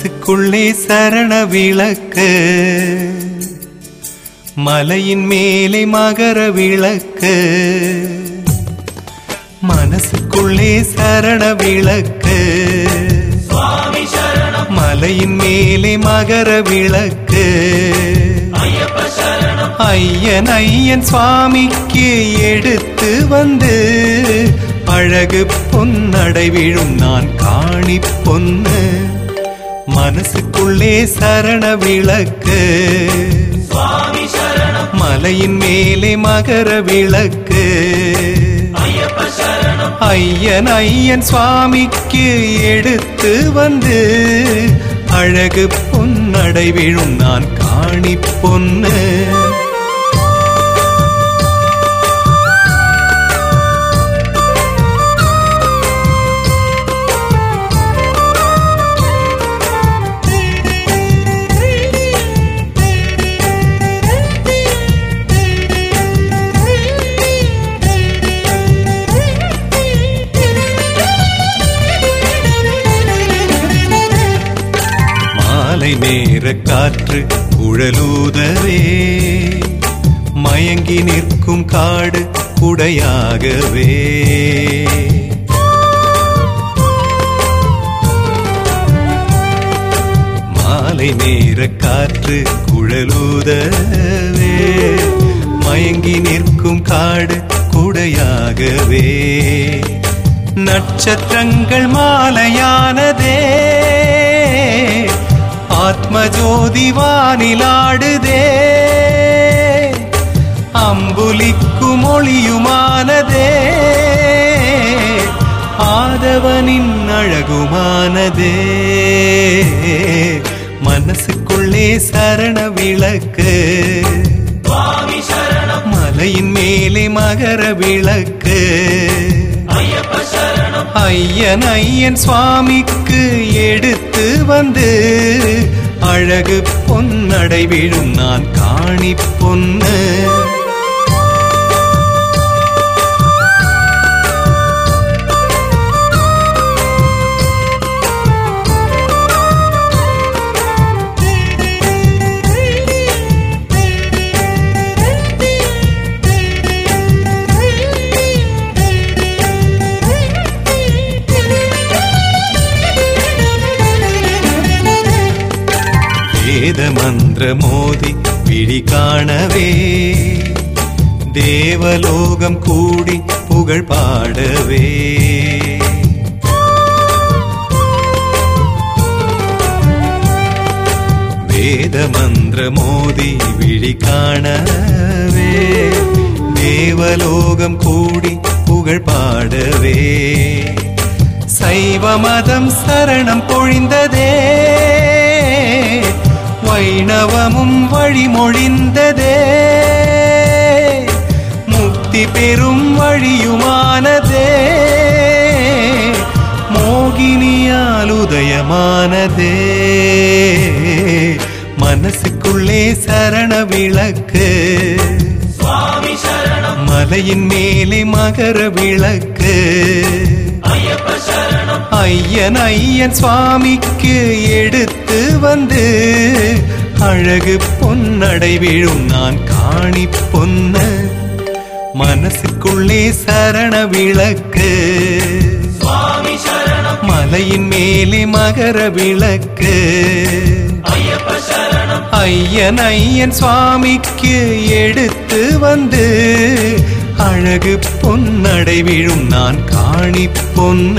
மனசுக்குள்ளே சரண விளக்கு. மலையின் மேலே மகர விளக்கு. மனசுக்குள்ளே சரண விளக்கு. மலையின் மேலே மகர விளக்கு. ஐயன் ஐயன் சுவாமிக்கு எடுத்து வந்து அழகு பொன்னடை விழும் நான் காணி பொன்னு மனசுக்குள்ளே சரண விளக்கு. மலையின் மேலே மகர விளக்கு. ஐயன் ஐயன் சுவாமிக்கு எடுத்து வந்து அழகு பொன்னடை விழும் நான் காணி பொன்னு மாலை நேர காற்று குழலூதவே மயங்கி நிற்கும் காடு குடையாகவே. மாலை நேர காற்று குழலூதவே மயங்கி நிற்கும் காடு குடையாகவே. நட்சத்திரங்கள் மாலையானதே. ஆத்மஜோதி வானிலாடுதே அம்புலிக்கும் ஒளியுமானதே ஆதவனின் அழகுமானதே மனசுக்குள்ளே சரண விளக்கு மலையின் மேலே மகர விளக்கு ஐயன் ஐயன் சுவாமிக்கு எடுத்து அழகு பொன்னடை விழும் நான் காணி பொன்னு. வேத மந்திர மோதி விழி காணவே. தேவலோகம் கூடி புகழ் பாடவே. வேத மந்திர மோதி விழி காணவே. தேவலோகம் கூடி புகழ் பாடவே. சைவ மதம் சரணம் பொழிந்ததே. வைணவமும் வழிமொழிந்ததே. முக்தி பெறும் வழியுமானதே. மோகினியால் உதயமானதே. மனசுக்குள்ளே சரண விளக்கு. மலையின் மேலே மகர விளக்கு. ஐயன் ஐயன் சுவாமிக்கு எடுத்து வந்து அழகு பொன்னடை விழும் நான் காணி பொன்ன. மனசுக்குள்ளே சரண விளக்கு. மலையின் மேலே மகர விளக்கு. ஐயன் ஐயன் சுவாமிக்கு எடுத்து வந்து அழகு பொன்னடை விழும் நான் காணி பொன்ன.